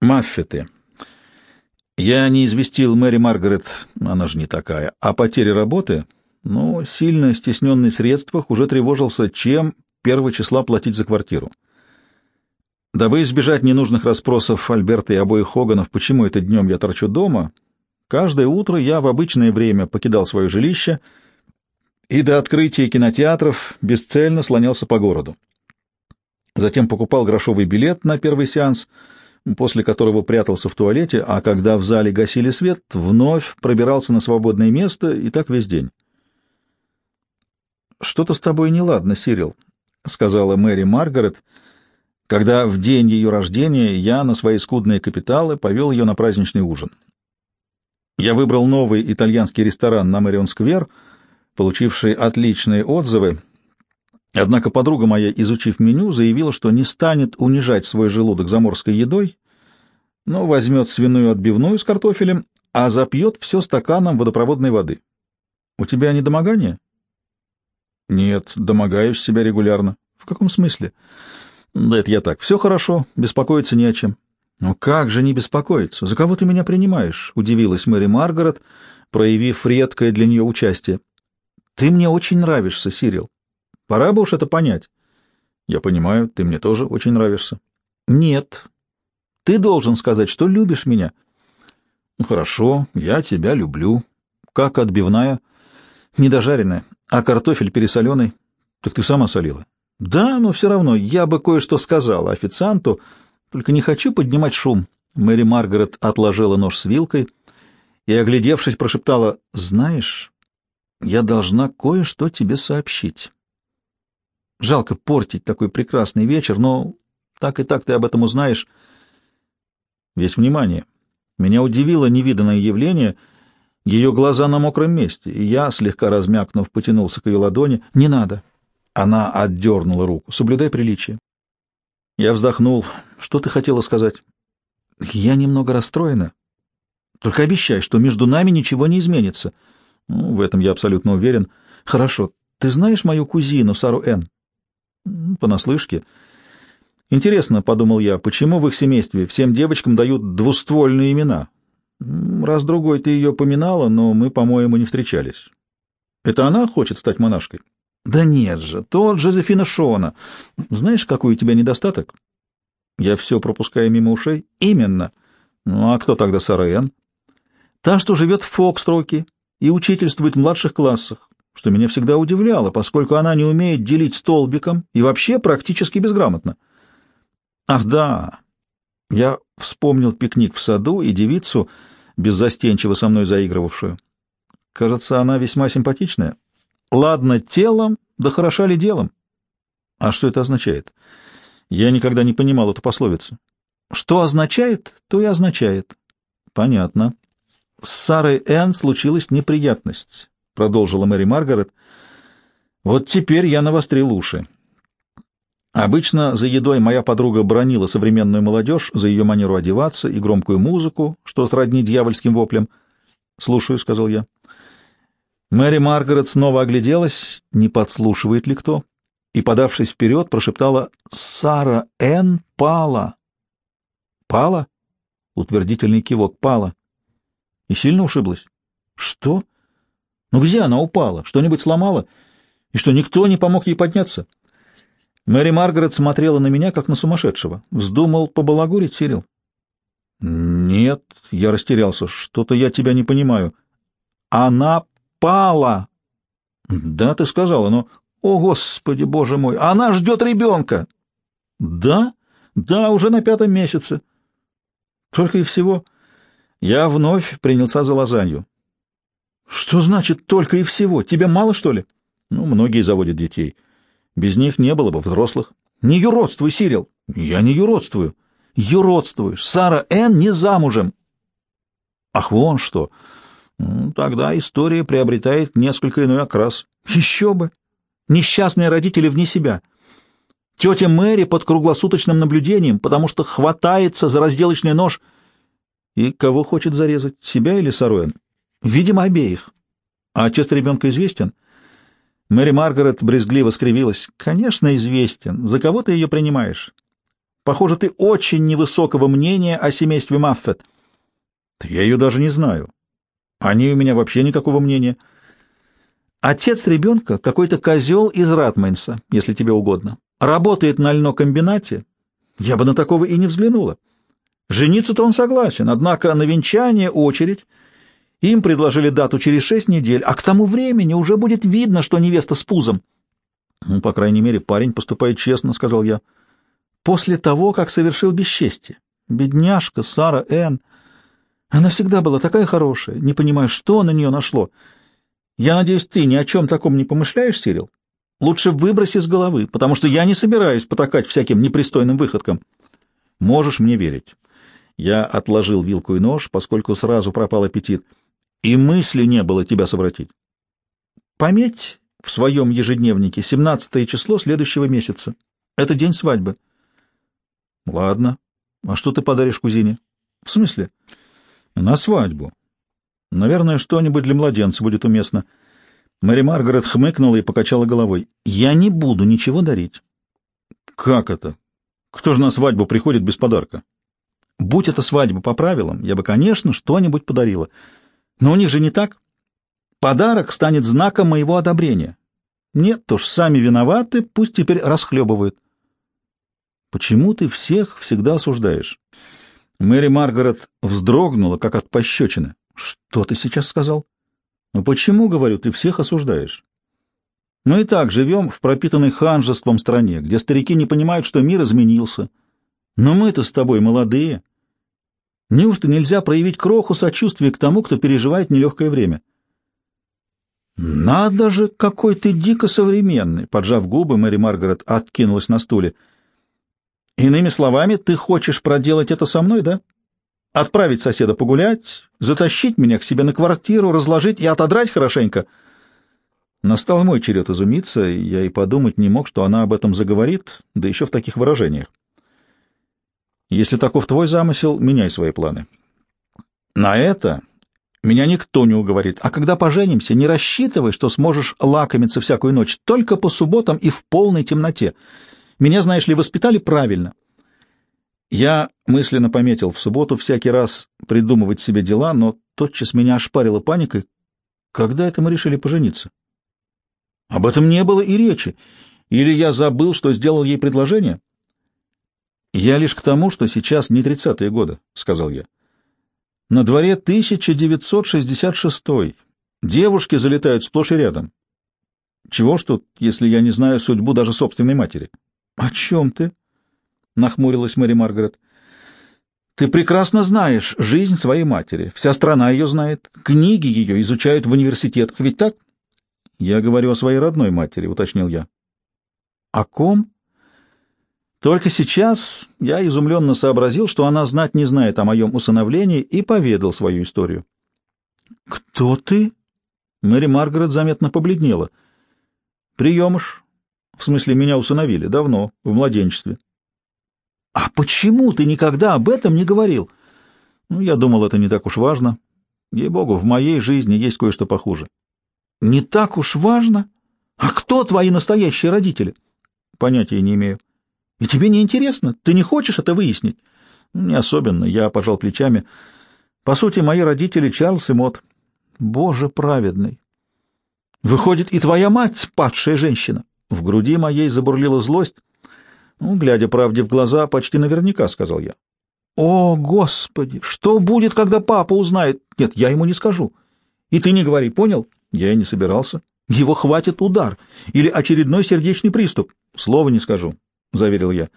Маффеты. Я не известил Мэри Маргарет, она же не такая, о потере работы, но сильно стесненный в средствах уже тревожился, чем первого числа платить за квартиру. Дабы избежать ненужных расспросов Альберта и обоих Хоганов, почему это днем я торчу дома, каждое утро я в обычное время покидал свое жилище и до открытия кинотеатров бесцельно слонялся по городу. Затем покупал грошовый билет на первый сеанс — после которого прятался в туалете, а когда в зале гасили свет, вновь пробирался на свободное место и так весь день. «Что-то с тобой неладно, Сирил», — сказала Мэри Маргарет, когда в день ее рождения я на свои скудные капиталы повел ее на праздничный ужин. Я выбрал новый итальянский ресторан на Мэрион-сквер, получивший отличные отзывы, Однако подруга моя, изучив меню, заявила, что не станет унижать свой желудок заморской едой, но возьмет свиную отбивную с картофелем, а запьет все стаканом водопроводной воды. У тебя недомогание? Нет, домогаюсь себя регулярно. В каком смысле? Да это я так. Все хорошо, беспокоиться не о чем. Но как же не беспокоиться? За кого ты меня принимаешь? Удивилась Мэри Маргарет, проявив редкое для нее участие. Ты мне очень нравишься, Сирил. Пора бы уж это понять. Я понимаю, ты мне тоже очень нравишься. Нет. Ты должен сказать, что любишь меня. Ну, хорошо, я тебя люблю. Как отбивная? Недожаренная. А картофель пересоленый? Так ты сама солила. Да, но все равно, я бы кое-что сказала официанту, только не хочу поднимать шум. Мэри Маргарет отложила нож с вилкой и, оглядевшись, прошептала, «Знаешь, я должна кое-что тебе сообщить». Жалко портить такой прекрасный вечер, но так и так ты об этом узнаешь. Весь внимание. Меня удивило невиданное явление, ее глаза на мокром месте, и я, слегка размякнув, потянулся к ее ладони. «Не надо!» Она отдернула руку. «Соблюдай приличие». Я вздохнул. «Что ты хотела сказать?» «Я немного расстроена. Только обещай, что между нами ничего не изменится». Ну, в этом я абсолютно уверен. «Хорошо. Ты знаешь мою кузину, Сару Н?» Понаслышке. Интересно, — подумал я, — почему в их семействе всем девочкам дают двуствольные имена? Раз-другой ты ее поминала, но мы, по-моему, не встречались. Это она хочет стать монашкой? Да нет же, то Джозефина Шона. Знаешь, какой у тебя недостаток? Я все пропускаю мимо ушей. Именно. Ну, а кто тогда Сара Энн? Та, что живет в Фокстроке и учительствует в младших классах что меня всегда удивляло, поскольку она не умеет делить столбиком и вообще практически безграмотна. Ах да, я вспомнил пикник в саду и девицу, беззастенчиво со мной заигрывавшую. Кажется, она весьма симпатичная. Ладно телом, да хороша ли делом? А что это означает? Я никогда не понимал эту пословицу. Что означает, то и означает. Понятно. С Сарой Энн случилась неприятность продолжила Мэри Маргарет. Вот теперь я навострил уши. Обычно за едой моя подруга бронила современную молодежь за ее манеру одеваться и громкую музыку, что сродни дьявольским воплям. «Слушаю», — сказал я. Мэри Маргарет снова огляделась, не подслушивает ли кто, и, подавшись вперед, прошептала «Сара Н. пала». «Пала?» — утвердительный кивок. «Пала». «И сильно ушиблась?» «Что?» Ну где она упала? Что-нибудь сломала? И что, никто не помог ей подняться? Мэри Маргарет смотрела на меня, как на сумасшедшего. Вздумал побалагурить, Сирил? Нет, я растерялся. Что-то я тебя не понимаю. Она пала. Да, ты сказала, но... О, Господи, Боже мой, она ждет ребенка. Да? Да, уже на пятом месяце. Только и всего. Я вновь принялся за лазанью. Что значит только и всего? Тебе мало, что ли? Ну, многие заводят детей. Без них не было бы взрослых. Не юродствуй, Сирил. Я не юродствую. Юродствуешь. Сара Н. не замужем. Ах, вон что. Ну, тогда история приобретает несколько иной окрас. Еще бы. Несчастные родители вне себя. Тетя Мэри под круглосуточным наблюдением, потому что хватается за разделочный нож. И кого хочет зарезать, себя или Саруэн? Видимо, обеих. А отец ребенка известен? Мэри Маргарет брезгливо скривилась. Конечно, известен. За кого ты ее принимаешь? Похоже, ты очень невысокого мнения о семействе Маффет. Я ее даже не знаю. Они у меня вообще никакого мнения. Отец ребенка — какой-то козел из Ратмейнса, если тебе угодно. Работает на льнокомбинате. Я бы на такого и не взглянула. Жениться-то он согласен, однако на венчание очередь. Им предложили дату через шесть недель, а к тому времени уже будет видно, что невеста с пузом. Ну, по крайней мере, парень поступает честно, — сказал я. После того, как совершил бесчестие. Бедняжка Сара Энн. Она всегда была такая хорошая, не понимаю, что на нее нашло. Я надеюсь, ты ни о чем таком не помышляешь, Сирил? Лучше выброси с головы, потому что я не собираюсь потакать всяким непристойным выходкам. Можешь мне верить. Я отложил вилку и нож, поскольку сразу пропал аппетит, и мысли не было тебя совратить. Пометь в своем ежедневнике 17 число следующего месяца. Это день свадьбы. Ладно. А что ты подаришь кузине? В смысле? На свадьбу. Наверное, что-нибудь для младенца будет уместно. Мэри Маргарет хмыкнула и покачала головой. Я не буду ничего дарить. Как это? Кто же на свадьбу приходит без подарка? Будь это свадьба по правилам, я бы, конечно, что-нибудь подарила. Но у них же не так. Подарок станет знаком моего одобрения. Нет уж, сами виноваты, пусть теперь расхлебывают. Почему ты всех всегда осуждаешь? Мэри Маргарет вздрогнула, как от пощечины. Что ты сейчас сказал? Ну почему, говорю, ты всех осуждаешь? Мы и так живем в пропитанной ханжеством стране, где старики не понимают, что мир изменился. Но мы-то с тобой молодые. Неужто нельзя проявить кроху сочувствия к тому, кто переживает нелегкое время? Надо же, какой ты дико современный! Поджав губы, Мэри Маргарет откинулась на стуле — Иными словами, ты хочешь проделать это со мной, да? Отправить соседа погулять, затащить меня к себе на квартиру, разложить и отодрать хорошенько. Настал мой черед изумиться, я и подумать не мог, что она об этом заговорит, да еще в таких выражениях. Если таков твой замысел, меняй свои планы. На это меня никто не уговорит, а когда поженимся, не рассчитывай, что сможешь лакомиться всякую ночь, только по субботам и в полной темноте — меня, знаешь ли, воспитали правильно. Я мысленно пометил в субботу всякий раз придумывать себе дела, но тотчас меня ошпарила паникой. Когда это мы решили пожениться? Об этом не было и речи. Или я забыл, что сделал ей предложение? Я лишь к тому, что сейчас не тридцатые годы, — сказал я. На дворе 1966 -й. Девушки залетают сплошь и рядом. Чего ж тут, если я не знаю судьбу даже собственной матери? — О чем ты? — нахмурилась Мэри Маргарет. — Ты прекрасно знаешь жизнь своей матери. Вся страна ее знает. Книги ее изучают в университетах. Ведь так? — Я говорю о своей родной матери, — уточнил я. — О ком? Только сейчас я изумленно сообразил, что она знать не знает о моем усыновлении, и поведал свою историю. — Кто ты? Мэри Маргарет заметно побледнела. — Приемыш, в смысле, меня усыновили. Давно, в младенчестве. — А почему ты никогда об этом не говорил? Ну, я думал, это не так уж важно. Ей-богу, в моей жизни есть кое-что похуже. — Не так уж важно? А кто твои настоящие родители? — Понятия не имею. — И тебе не интересно? Ты не хочешь это выяснить? — Не особенно. Я пожал плечами. По сути, мои родители Чарльз и Мот. Боже праведный! Выходит, и твоя мать падшая женщина. В груди моей забурлила злость. Ну, глядя правде в глаза, почти наверняка, — сказал я. «О, Господи! Что будет, когда папа узнает? Нет, я ему не скажу. И ты не говори, понял? Я и не собирался. Его хватит удар или очередной сердечный приступ. Слова не скажу, — заверил я.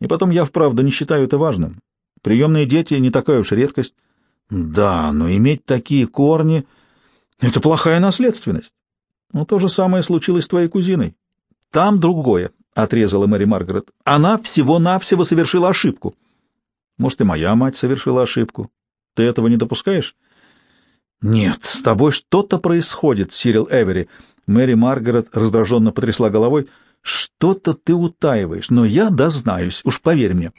И потом я вправду не считаю это важным. Приемные дети — не такая уж редкость. Да, но иметь такие корни — это плохая наследственность. Ну, то же самое случилось с твоей кузиной. Там другое, — отрезала Мэри Маргарет. Она всего-навсего совершила ошибку. Может, и моя мать совершила ошибку. Ты этого не допускаешь? Нет, с тобой что-то происходит, Сирил Эвери. Мэри Маргарет раздраженно потрясла головой. Что-то ты утаиваешь, но я дознаюсь, уж поверь мне.